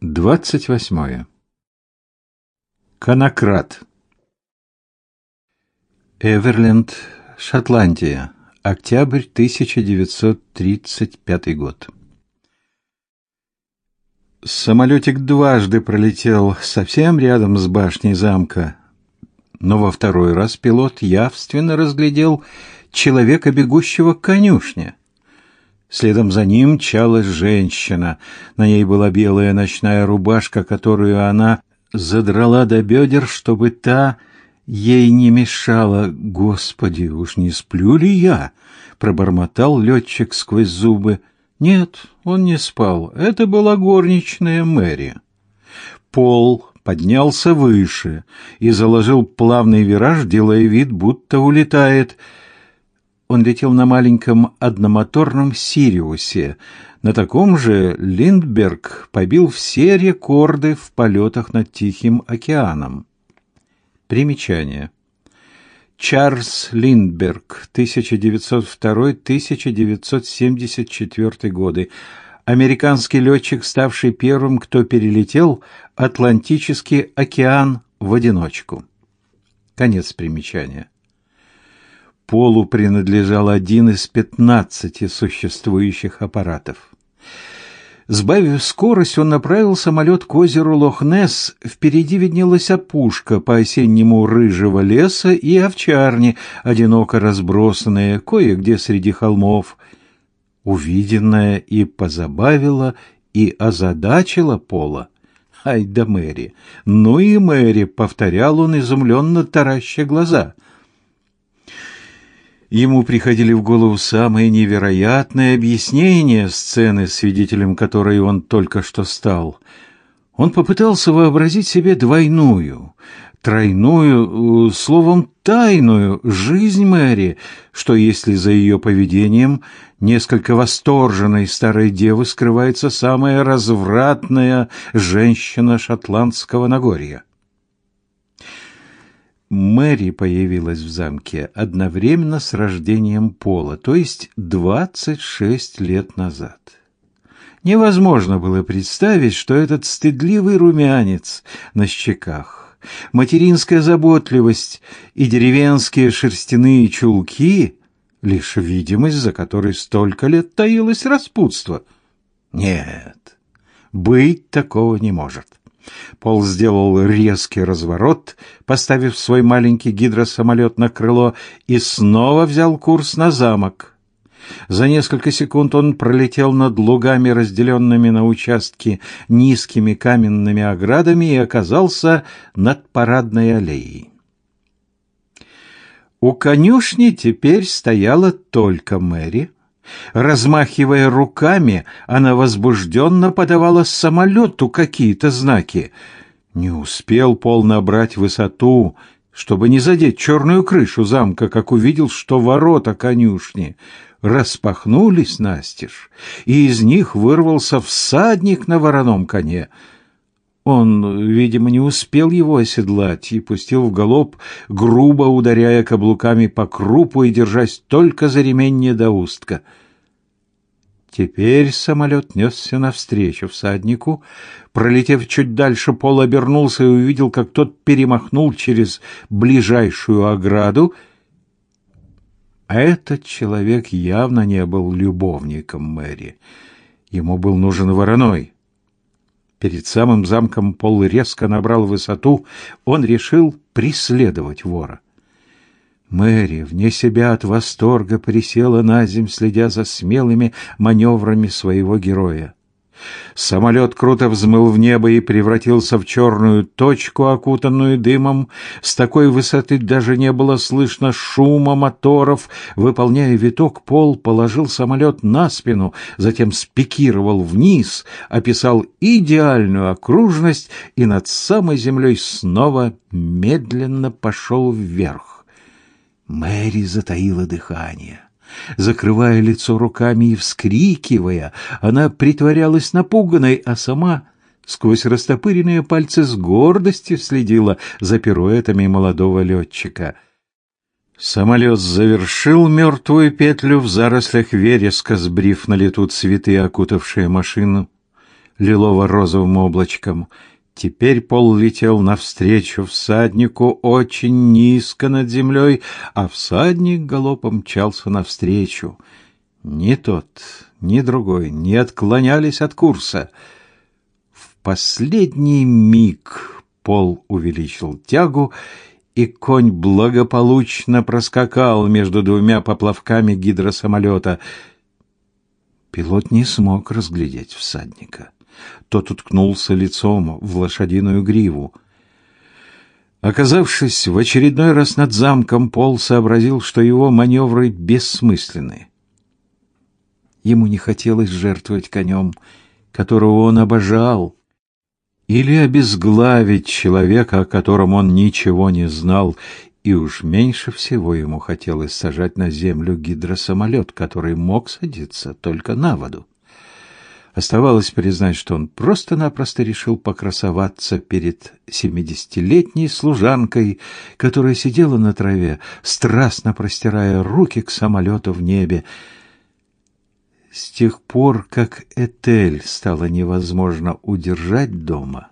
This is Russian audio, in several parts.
двадцать восьмое. Конократ. Эверленд, Шотландия. Октябрь 1935 год. Самолетик дважды пролетел совсем рядом с башней замка, но во второй раз пилот явственно разглядел человека, бегущего к конюшне. Следом за ним мчалась женщина. На ней была белая ночная рубашка, которую она задрала до бедер, чтобы та ей не мешала. Господи, уж не сплю ли я? пробормотал летчик сквозь зубы. Нет, он не спал. Это была горничная Мэри. Пол поднялся выше и заложил плавный вираж, делая вид, будто улетает. Он летел на маленьком одномоторном Сириусе. На таком же Линдберг побил все рекорды в полетах над Тихим океаном. Примечание. Чарльз Линдберг, 1902-1974 годы. Американский летчик, ставший первым, кто перелетел Атлантический океан в одиночку. Конец примечания. Полу принадлежал один из пятнадцати существующих аппаратов. Сбавив скорость, он направил самолет к озеру Лох-Несс. Впереди виднелась опушка по-осеннему рыжего леса и овчарни, одиноко разбросанные кое-где среди холмов. Увиденное и позабавило, и озадачило Пола. Ай да Мэри! Ну и Мэри! — повторял он, изумленно тараща глаза — Ему приходили в голову самые невероятные объяснения сцены, свидетелем которой он только что стал. Он попытался вообразить себе двойную, тройную, словом, тайную жизнь Мэри, что если за ее поведением несколько восторженной старой девы скрывается самая развратная женщина шотландского Нагорья. Мэри появилась в замке одновременно с рождением Пола, то есть 26 лет назад. Невозможно было представить, что этот стыдливый румянец на щеках, материнская заботливость и деревенские шерстяные чулки — лишь видимость, за которой столько лет таилось распутство. Нет, быть такого не может. Пол сделал резкий разворот, поставив свой маленький гидросамолет на крыло, и снова взял курс на замок. За несколько секунд он пролетел над лугами, разделенными на участки низкими каменными оградами, и оказался над парадной аллеей. У конюшни теперь стояла только Мэри, Размахивая руками, она возбужденно подавала самолету какие-то знаки. Не успел Пол набрать высоту, чтобы не задеть черную крышу замка, как увидел, что ворота конюшни распахнулись настежь, и из них вырвался всадник на вороном коне. Он, видимо, не успел его оседлать и пустил в галоп, грубо ударяя каблуками по крупу и держась только за ремень недоустка. Теперь самолет несся навстречу всаднику. Пролетев чуть дальше, Пол обернулся и увидел, как тот перемахнул через ближайшую ограду. А этот человек явно не был любовником Мэри. Ему был нужен вороной. Перед самым замком Пол резко набрал высоту. Он решил преследовать вора. Мэри, вне себя от восторга, присела на земь, следя за смелыми маневрами своего героя. Самолет круто взмыл в небо и превратился в черную точку, окутанную дымом. С такой высоты даже не было слышно шума моторов. Выполняя виток, Пол положил самолет на спину, затем спикировал вниз, описал идеальную окружность и над самой землей снова медленно пошел вверх. Мэри затаила дыхание. Закрывая лицо руками и вскрикивая, она притворялась напуганной, а сама сквозь растопыренные пальцы с гордостью следила за пируэтами молодого летчика. Самолет завершил мертвую петлю в зарослях вереска, сбрив на лету цветы, окутавшие машину. лилово-розовым облачком. Теперь Пол летел навстречу всаднику очень низко над землей, а всадник галопом мчался навстречу. Ни тот, ни другой не отклонялись от курса. В последний миг Пол увеличил тягу, и конь благополучно проскакал между двумя поплавками гидросамолета. Пилот не смог разглядеть всадника. Тот уткнулся лицом в лошадиную гриву. Оказавшись в очередной раз над замком, Пол сообразил, что его маневры бессмысленны. Ему не хотелось жертвовать конем, которого он обожал, или обезглавить человека, о котором он ничего не знал, и уж меньше всего ему хотелось сажать на землю гидросамолет, который мог садиться только на воду. Оставалось признать, что он просто-напросто решил покрасоваться перед семидесятилетней служанкой, которая сидела на траве, страстно простирая руки к самолету в небе. С тех пор, как Этель стало невозможно удержать дома,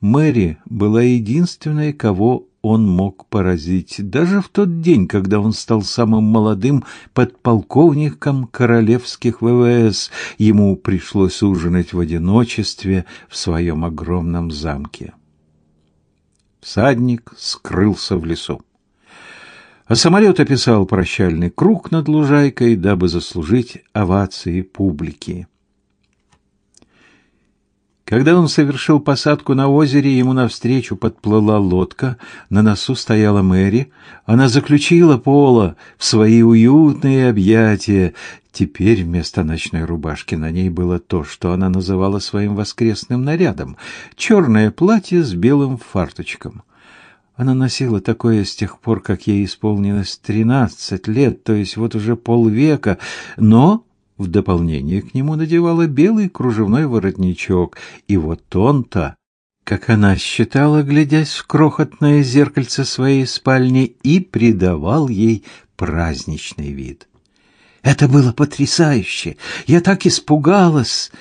Мэри была единственной, кого он мог поразить даже в тот день, когда он стал самым молодым подполковником королевских ВВС. Ему пришлось ужинать в одиночестве в своем огромном замке. Всадник скрылся в лесу. А самолет описал прощальный круг над лужайкой, дабы заслужить овации публики. Когда он совершил посадку на озере, ему навстречу подплыла лодка, на носу стояла Мэри. Она заключила Пола в свои уютные объятия. Теперь вместо ночной рубашки на ней было то, что она называла своим воскресным нарядом — черное платье с белым фарточком. Она носила такое с тех пор, как ей исполнилось тринадцать лет, то есть вот уже полвека, но в дополнение к нему надевала белый кружевной воротничок, и вот он-то, как она считала, глядясь в крохотное зеркальце своей спальни, и придавал ей праздничный вид. Это было потрясающе. Я так испугалась.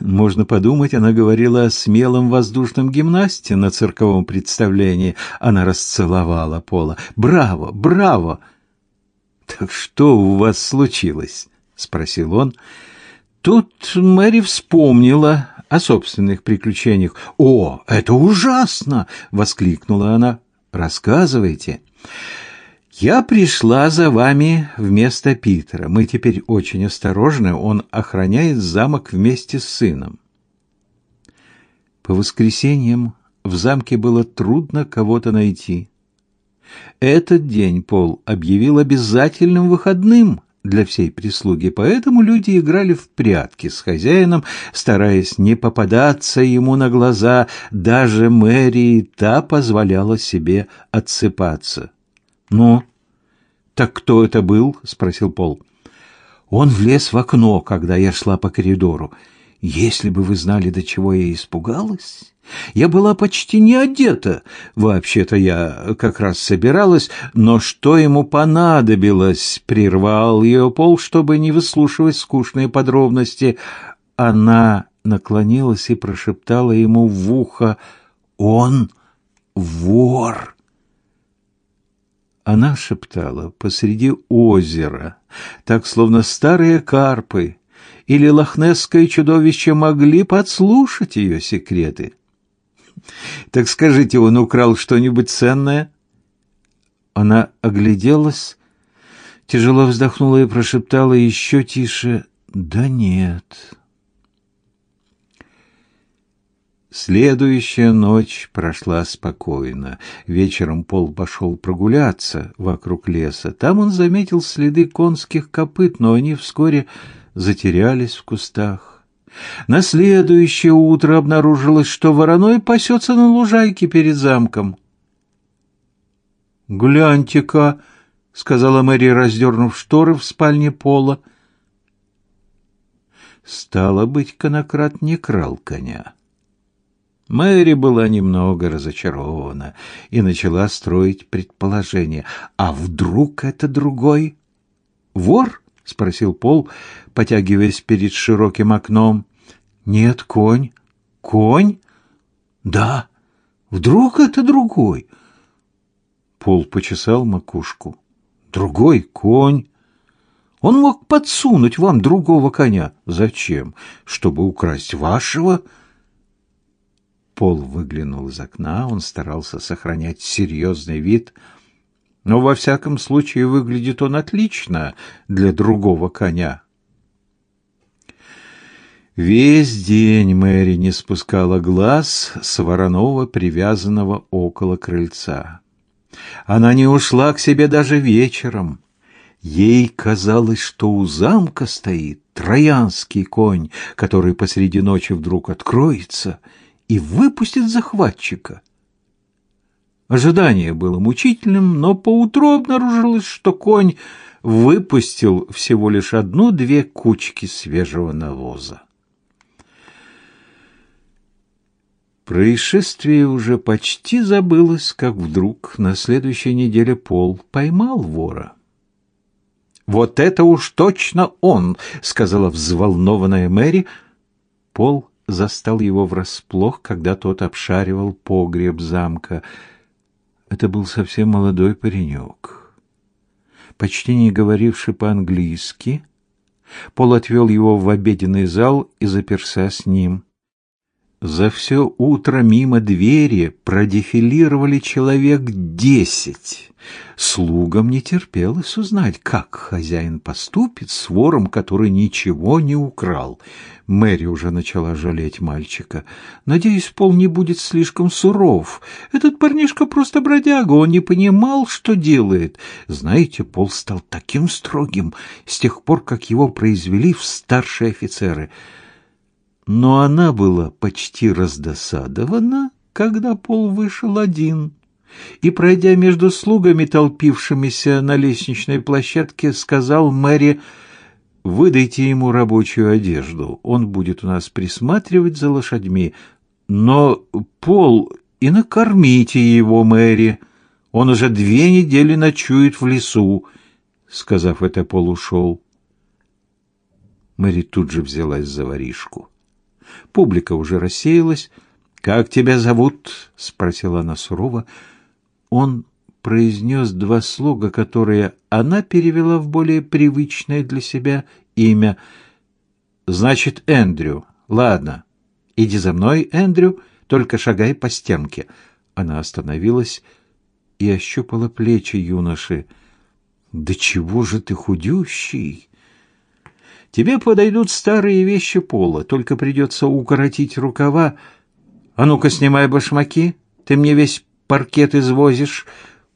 Можно подумать, она говорила о смелом воздушном гимнасте на цирковом представлении. Она расцеловала Пола. «Браво! Браво!» «Так что у вас случилось?» — спросил он. Тут Мэри вспомнила о собственных приключениях. «О, это ужасно!» — воскликнула она. «Рассказывайте». «Я пришла за вами вместо Питера. Мы теперь очень осторожны. Он охраняет замок вместе с сыном». По воскресеньям в замке было трудно кого-то найти. Этот день Пол объявил обязательным выходным для всей прислуги, поэтому люди играли в прятки с хозяином, стараясь не попадаться ему на глаза. Даже Мэри та позволяла себе отсыпаться. «Ну, так кто это был?» — спросил Пол. «Он влез в окно, когда я шла по коридору. Если бы вы знали, до чего я испугалась...» Я была почти не одета. Вообще-то я как раз собиралась, но что ему понадобилось? Прервал ее пол, чтобы не выслушивать скучные подробности. Она наклонилась и прошептала ему в ухо «Он вор!» Она шептала посреди озера, так словно старые карпы или лохнесское чудовище могли подслушать ее секреты. Так скажите, он украл что-нибудь ценное? Она огляделась, тяжело вздохнула и прошептала еще тише: "Да нет". Следующая ночь прошла спокойно. Вечером Пол пошел прогуляться вокруг леса. Там он заметил следы конских копыт, но они вскоре затерялись в кустах. На следующее утро обнаружилось, что вороной пасется на лужайке перед замком. «Гляньте-ка», — сказала Мэри, раздернув шторы в спальне Пола. Стало быть, конократ не крал коня. Мэри была немного разочарована и начала строить предположение. А вдруг это другой вор? Спросил Пол, потягиваясь перед широким окном. Нет, конь, Конь? Да. Вдруг это другой? Пол почесал макушку. Другой конь. Он мог подсунуть вам другого коня. Зачем? Чтобы украсть вашего? Пол выглянул из окна, он старался сохранять серьезный вид, но во всяком случае выглядит он отлично для другого коня. Весь день Мэри не спускала глаз с Воронова, привязанного около крыльца. Она не ушла к себе даже вечером. Ей казалось, что у замка стоит троянский конь, который посреди ночи вдруг откроется и выпустит захватчика. Ожидание было мучительным, но поутру обнаружилось, что конь выпустил всего лишь одну-две кучки свежего навоза. Происшествие уже почти забылось, как вдруг на следующей неделе Пол поймал вора. «Вот это уж точно он!» — сказала взволнованная Мэри. Пол застал его врасплох, когда тот обшаривал погреб замка. Это был совсем молодой паренек, почти не говоривший по-английски. Пол отвел его в обеденный зал и заперся с ним. За все утро мимо двери продефилировали человек десять. Слугам не терпелось узнать, как хозяин поступит с вором, который ничего не украл. Мэри уже начала жалеть мальчика. Надеюсь, Пол не будет слишком суров. Этот парнишка просто бродяга, он не понимал, что делает. Знаете, Пол стал таким строгим с тех пор, как его произвели в старшие офицеры — но она была почти раздосадована, когда Пол вышел один и, пройдя между слугами, толпившимися на лестничной площадке, сказал Мэри, «Выдайте ему рабочую одежду, он будет у нас присматривать за лошадьми, но, Пол, и накормите его, Мэри, он уже две недели ночует в лесу», сказав это, Пол ушел. Мэри тут же взялась за воришку. Публика уже рассеялась. «Как тебя зовут?» — спросила она сурово. Он произнес два слога, которые она перевела в более привычное для себя имя. «Значит, Эндрю. Ладно. Иди за мной, Эндрю, только шагай по стенке». Она остановилась и ощупала плечи юноши. «Да чего же ты худющий!» Тебе подойдут старые вещи пола, только придется укоротить рукава. А ну-ка, снимай башмаки, ты мне весь паркет извозишь.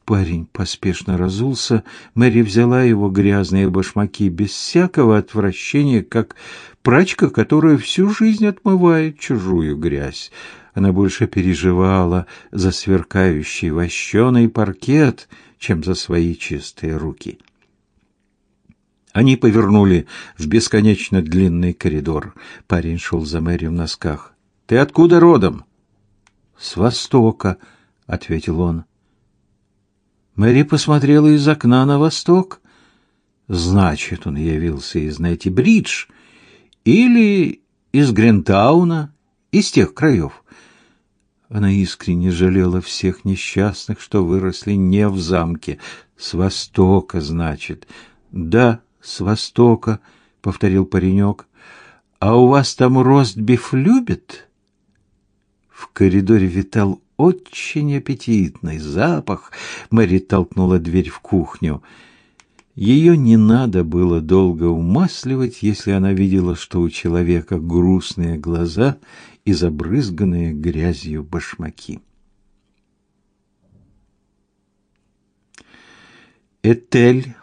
Парень поспешно разулся. Мэри взяла его грязные башмаки без всякого отвращения, как прачка, которая всю жизнь отмывает чужую грязь. Она больше переживала за сверкающий вощеный паркет, чем за свои чистые руки. Они повернули в бесконечно длинный коридор. Парень шел за Мэри в носках. «Ты откуда родом?» «С востока», — ответил он. Мэри посмотрела из окна на восток. Значит, он явился из Найти-Бридж или из Грентауна, из тех краев. Она искренне жалела всех несчастных, что выросли не в замке. С востока, значит. Да, с востока, повторил паренек. А у вас там ростбиф любят? В коридоре витал очень аппетитный запах. Мэри толкнула дверь в кухню. Ее не надо было долго умасливать, если она видела, что у человека грустные глаза и забрызганные грязью башмаки. Этель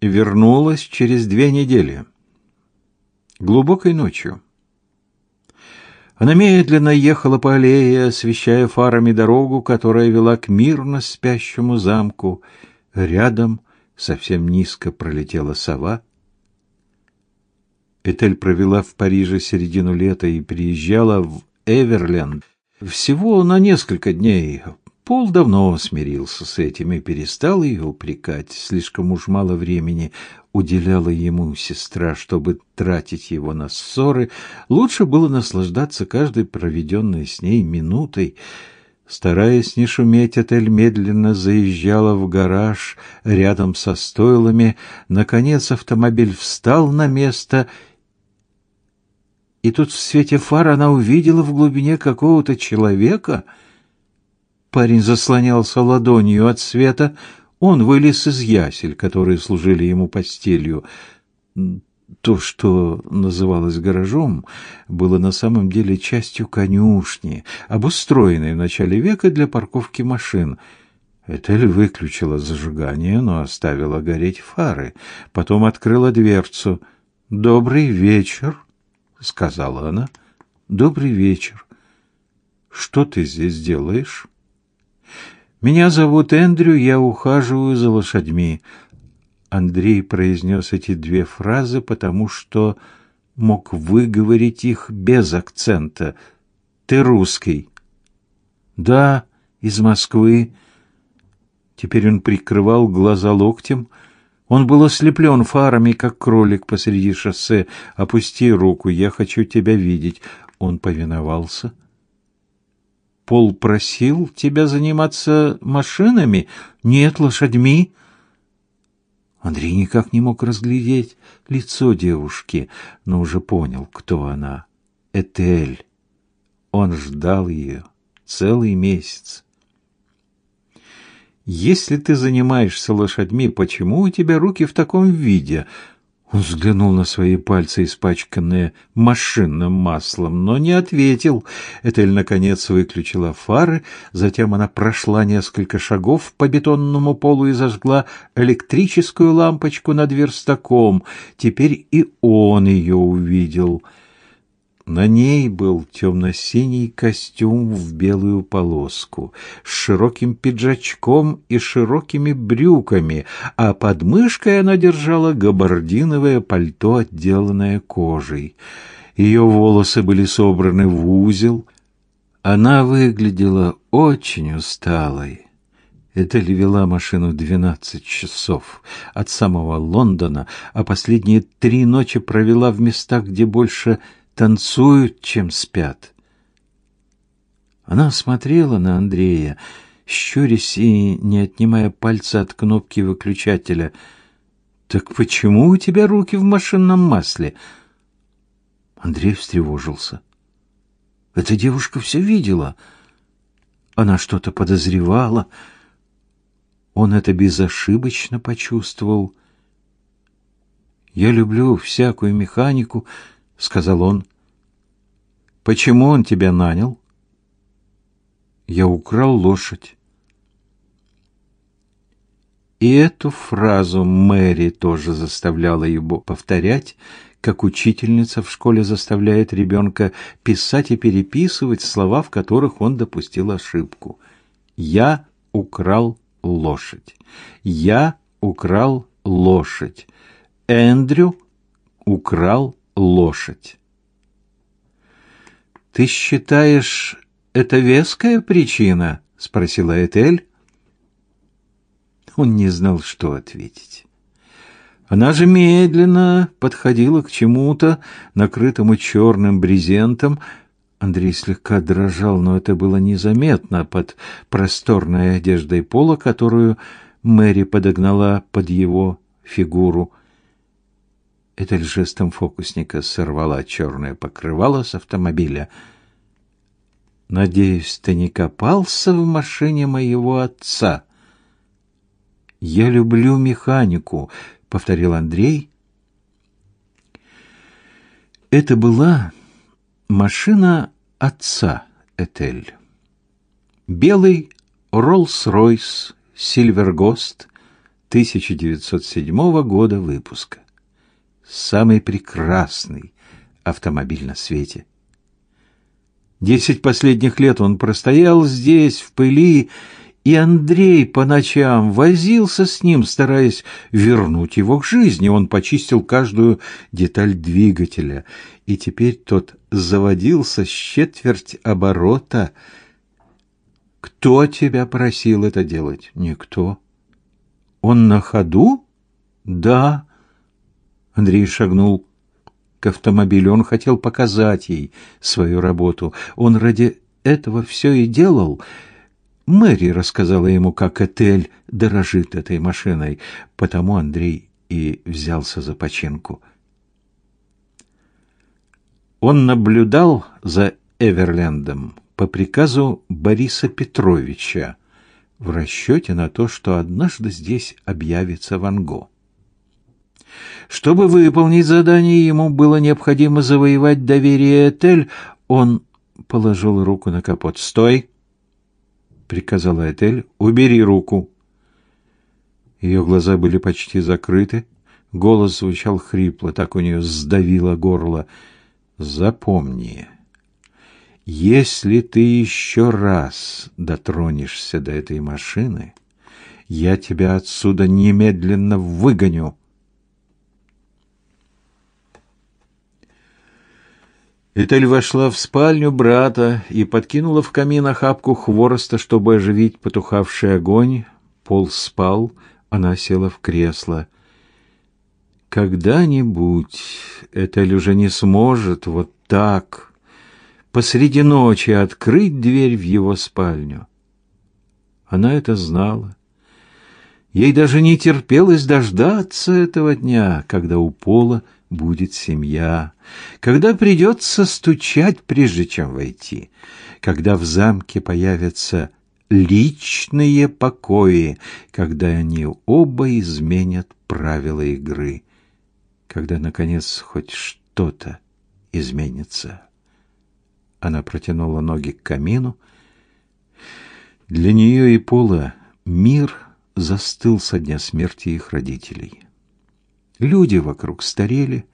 вернулась через две недели. Глубокой ночью. Она медленно ехала по аллее, освещая фарами дорогу, которая вела к мирно спящему замку. Рядом совсем низко пролетела сова. Этель провела в Париже середину лета и приезжала в Эверленд всего на несколько дней, Пол давно смирился с этим и перестал ее упрекать. Слишком уж мало времени уделяла ему сестра, чтобы тратить его на ссоры, лучше было наслаждаться каждой проведенной с ней минутой. Стараясь не шуметь, отель медленно заезжала в гараж рядом со стойлами. Наконец автомобиль встал на место, и тут в свете фар она увидела в глубине какого-то человека. Парень заслонялся ладонью от света, он вылез из ясель, которые служили ему постелью. То, что называлось гаражом, было на самом деле частью конюшни, обустроенной в начале века для парковки машин. Этель выключила зажигание, но оставила гореть фары. Потом открыла дверцу. «Добрый вечер», — сказала она. «Добрый вечер. Что ты здесь делаешь?» Меня зовут Эндрю, я ухаживаю за лошадьми. Андрей произнес эти две фразы, потому что мог выговорить их без акцента. Ты русский? Да, из Москвы. Теперь он прикрывал глаза локтем. Он был ослеплен фарами, как кролик посреди шоссе. Опусти руку, я хочу тебя видеть. Он повиновался. Пол просил тебя заниматься машинами? Нет, лошадьми. Андрей никак не мог разглядеть лицо девушки, но уже понял, кто она. Этель. Он ждал ее целый месяц. Если ты занимаешься лошадьми, почему у тебя руки в таком виде? Он взглянул на свои пальцы, испачканные машинным маслом, но не ответил. Этель, наконец, выключила фары, затем она прошла несколько шагов по бетонному полу и зажгла электрическую лампочку над верстаком. Теперь и он ее увидел — на ней был темно-синий костюм в белую полоску, с широким пиджачком и широкими брюками, а под мышкой она держала габардиновое пальто, отделанное кожей. Ее волосы были собраны в узел. Она выглядела очень усталой. Это ли вела машину двенадцать часов от самого Лондона, а последние три ночи провела в местах, где больше танцуют, чем спят. Она смотрела на Андрея, щурясь и не отнимая пальца от кнопки выключателя. «Так почему у тебя руки в машинном масле?» Андрей встревожился. Эта девушка все видела. Она что-то подозревала. Он это безошибочно почувствовал. «Я люблю всякую механику», — сказал он. «Почему он тебя нанял?» «Я украл лошадь». И эту фразу Мэри тоже заставляла его повторять, как учительница в школе заставляет ребенка писать и переписывать слова, в которых он допустил ошибку. «Я украл лошадь». «Я украл лошадь». «Эндрю украл лошадь. Ты считаешь, это веская причина? спросила Этель. Он не знал, что ответить. Она же медленно подходила к чему-то, накрытому черным брезентом. Андрей слегка дрожал, но это было незаметно под просторной одеждой пола, которую Мэри подогнала под его фигуру. Этель жестом фокусника сорвала черное покрывало с автомобиля. «Надеюсь, ты не копался в машине моего отца?» «Я люблю механику», — повторил Андрей. Это была машина отца Этель. Белый Роллс-Ройс Сильвергост 1907 года выпуска самый прекрасный автомобиль на свете. Десять последних лет он простоял здесь, в пыли, и Андрей по ночам возился с ним, стараясь вернуть его к жизни. Он почистил каждую деталь двигателя, и теперь тот заводился с четверть оборота. Кто тебя просил это делать? Никто. Он на ходу? Да. Андрей шагнул к автомобилю. Он хотел показать ей свою работу. Он ради этого все и делал. Мэри рассказала ему, как Этель дорожит этой машиной, потому Андрей и взялся за починку. Он наблюдал за Эверлендом по приказу Бориса Петровича в расчете на то, что однажды здесь объявится Ван Го. Чтобы выполнить задание, ему было необходимо завоевать доверие Этель. Он положил руку на капот. «Стой!» — приказала Этель. «Убери руку!» Ее глаза были почти закрыты. Голос звучал хрипло, так у нее сдавило горло. «Запомни, если ты еще раз дотронешься до этой машины, я тебя отсюда немедленно выгоню!» Этель вошла в спальню брата и подкинула в камин охапку хвороста, чтобы оживить потухавший огонь. Пол спал, она села в кресло. Когда-нибудь Этель уже не сможет вот так посреди ночи открыть дверь в его спальню. Она это знала. Ей даже не терпелось дождаться этого дня, когда у Пола будет семья, когда придется стучать, прежде чем войти, когда в замке появятся личные покои, когда они оба изменят правила игры, когда, наконец, хоть что-то изменится. Она протянула ноги к камину. Для нее и Пола мир застыл со дня смерти их родителей. Люди вокруг старели,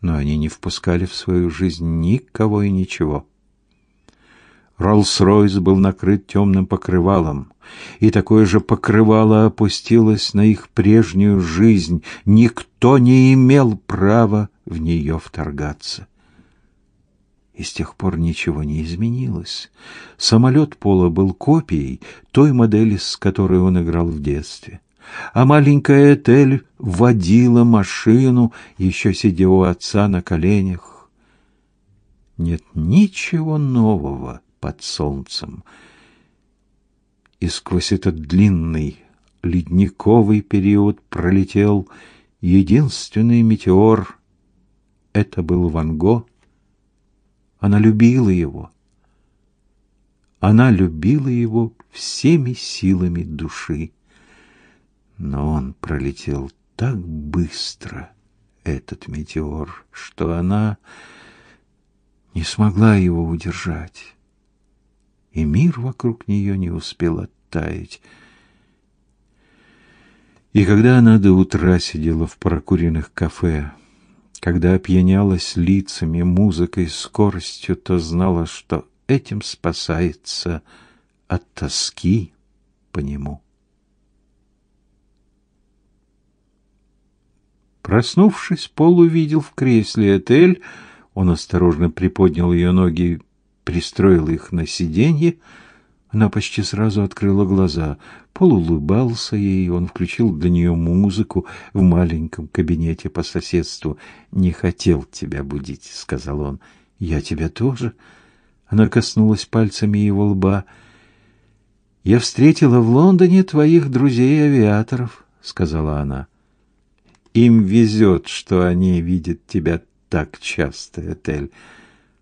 но они не впускали в свою жизнь никого и ничего. Роллс-Ройс был накрыт темным покрывалом, и такое же покрывало опустилось на их прежнюю жизнь. Никто не имел права в нее вторгаться. И с тех пор ничего не изменилось. Самолет Пола был копией той модели, с которой он играл в детстве а маленькая Этель водила машину, еще сидя у отца на коленях. Нет ничего нового под солнцем. И сквозь этот длинный ледниковый период пролетел единственный метеор. Это был Ван Го. Она любила его. Она любила его всеми силами души. Но он пролетел так быстро, этот метеор, что она не смогла его удержать. И мир вокруг нее не успел оттаять. И когда она до утра сидела в прокуренных кафе, когда опьянялась лицами, музыкой, скоростью, то знала, что этим спасается от тоски по нему. Проснувшись, Пол увидел в кресле Этель. Он осторожно приподнял ее ноги, пристроил их на сиденье. Она почти сразу открыла глаза. Пол улыбался ей, он включил для нее музыку в маленьком кабинете по соседству. «Не хотел тебя будить», — сказал он. «Я тебя тоже». Она коснулась пальцами его лба. «Я встретила в Лондоне твоих друзей-авиаторов», — сказала она. Им везет, что они видят тебя так часто, Этель.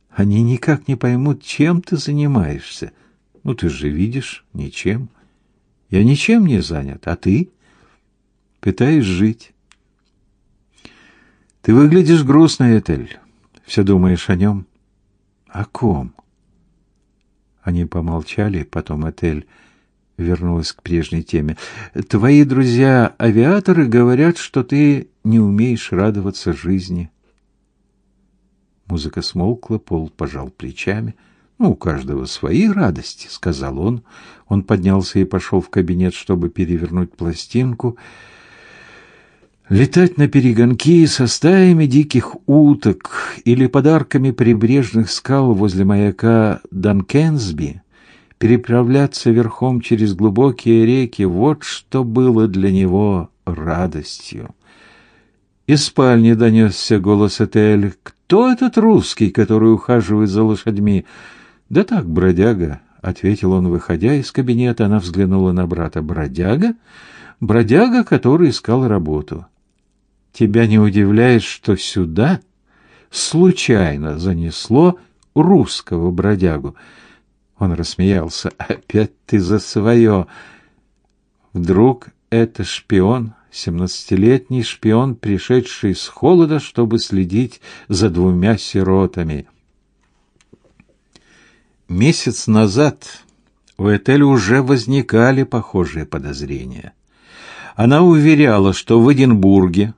Они никак не поймут, чем ты занимаешься. Ну, ты же видишь, ничем. Я ничем не занят, а ты пытаешь жить. Ты выглядишь грустно, Этель. Все думаешь о нем. О ком? Они помолчали, потом Этель вернулась к прежней теме. Твои друзья-авиаторы говорят, что ты не умеешь радоваться жизни. Музыка смолкла, Пол пожал плечами. Ну, у каждого свои радости, сказал он. Он поднялся и пошел в кабинет, чтобы перевернуть пластинку. Летать на перегонки со стаями диких уток или подарками прибрежных скал возле маяка Данкенсби переправляться верхом через глубокие реки, вот что было для него радостью. Из спальни донесся голос Этель. «Кто этот русский, который ухаживает за лошадьми?» «Да так, бродяга», — ответил он, выходя из кабинета. Она взглянула на брата. «Бродяга? Бродяга, который искал работу. Тебя не удивляет, что сюда случайно занесло русского бродягу?» Он рассмеялся. «Опять ты за свое!» Вдруг это шпион семнадцатилетний шпион, пришедший с холода, чтобы следить за двумя сиротами. Месяц назад у Этель уже возникали похожие подозрения. Она уверяла, что в Эдинбурге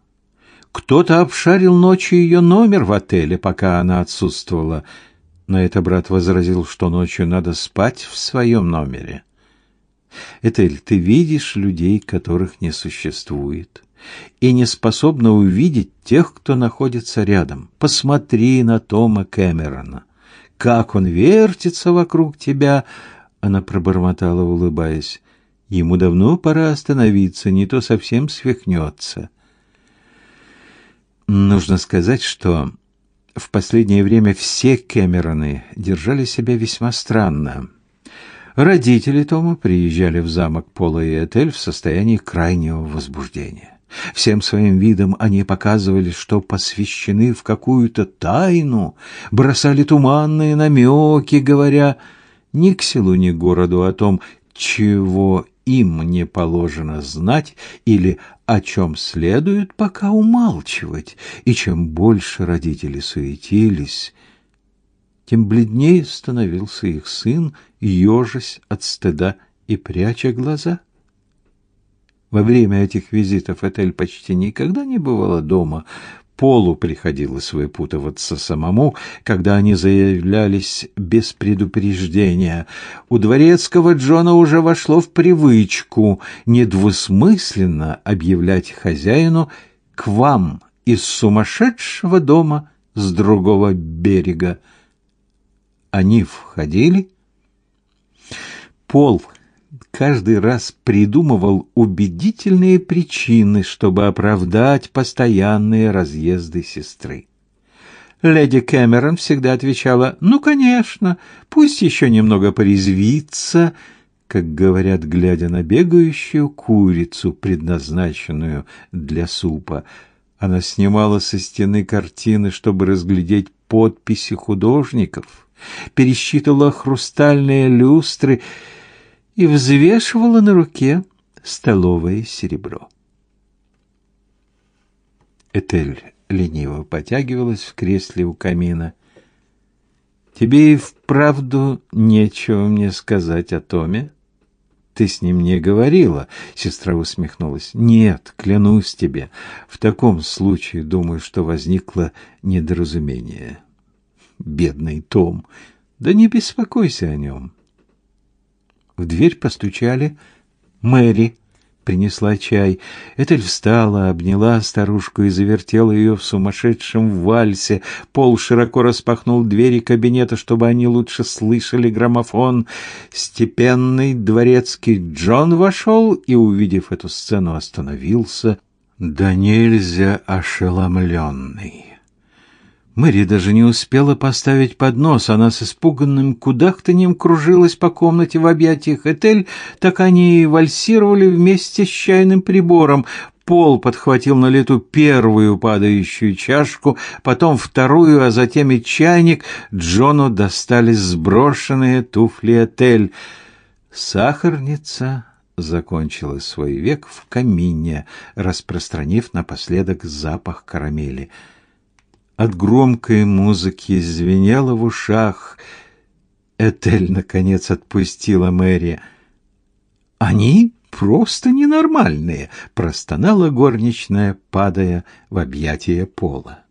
кто-то обшарил ночью ее номер в отеле, пока она отсутствовала. На это брат возразил, что ночью надо спать в своем номере. Этель, ты видишь людей, которых не существует, и не способна увидеть тех, кто находится рядом. Посмотри на Тома Кэмерона. Как он вертится вокруг тебя, она пробормотала, улыбаясь. Ему давно пора остановиться, не то совсем свихнется. Нужно сказать, что в последнее время все Кэмероны держали себя весьма странно. Родители Тома приезжали в замок Пола и Этель в состоянии крайнего возбуждения. Всем своим видом они показывали, что посвящены в какую-то тайну, бросали туманные намеки, говоря ни к селу, ни к городу о том, чего им не положено знать или о чем следует пока умалчивать. И чем больше родители суетились, тем бледнее становился их сын, ежась от стыда и пряча глаза. Во время этих визитов Этель почти никогда не бывала дома. Полу приходилось выпутываться самому, когда они заявлялись без предупреждения. У дворецкого Джона уже вошло в привычку недвусмысленно объявлять хозяину «к вам из сумасшедшего дома с другого берега» они входили, Пол каждый раз придумывал убедительные причины, чтобы оправдать постоянные разъезды сестры. Леди Кэмерон всегда отвечала: "Ну, конечно, пусть еще немного порезвится", как говорят, глядя на бегающую курицу, предназначенную для супа. Она снимала со стены картины, чтобы разглядеть подписи художников пересчитывала хрустальные люстры и взвешивала на руке столовое серебро. Этель лениво потягивалась в кресле у камина. Тебе и вправду нечего мне сказать о Томе? Ты с ним не говорила, сестра усмехнулась. Нет, клянусь тебе. В таком случае думаю, что возникло недоразумение бедный Том. Да не беспокойся о нем. В дверь постучали. Мэри принесла чай. Этель встала, обняла старушку и завертела ее в сумасшедшем вальсе. Пол широко распахнул двери кабинета, чтобы они лучше слышали граммофон. Степенный дворецкий Джон вошел и, увидев эту сцену, остановился. Да нельзя ошеломленный. Мэри даже не успела поставить поднос, она с испуганным кудахтаньем кружилась по комнате в объятиях Этель, так они и вальсировали вместе с чайным прибором. Пол подхватил на лету первую падающую чашку, потом вторую, а затем и чайник. Джону достались сброшенные туфли Этель. Сахарница закончила свой век в камине, распространив напоследок запах карамели — от громкой музыки звенело в ушах. Этель, наконец, отпустила Мэри. «Они просто ненормальные!» — простонала горничная, падая в объятия пола.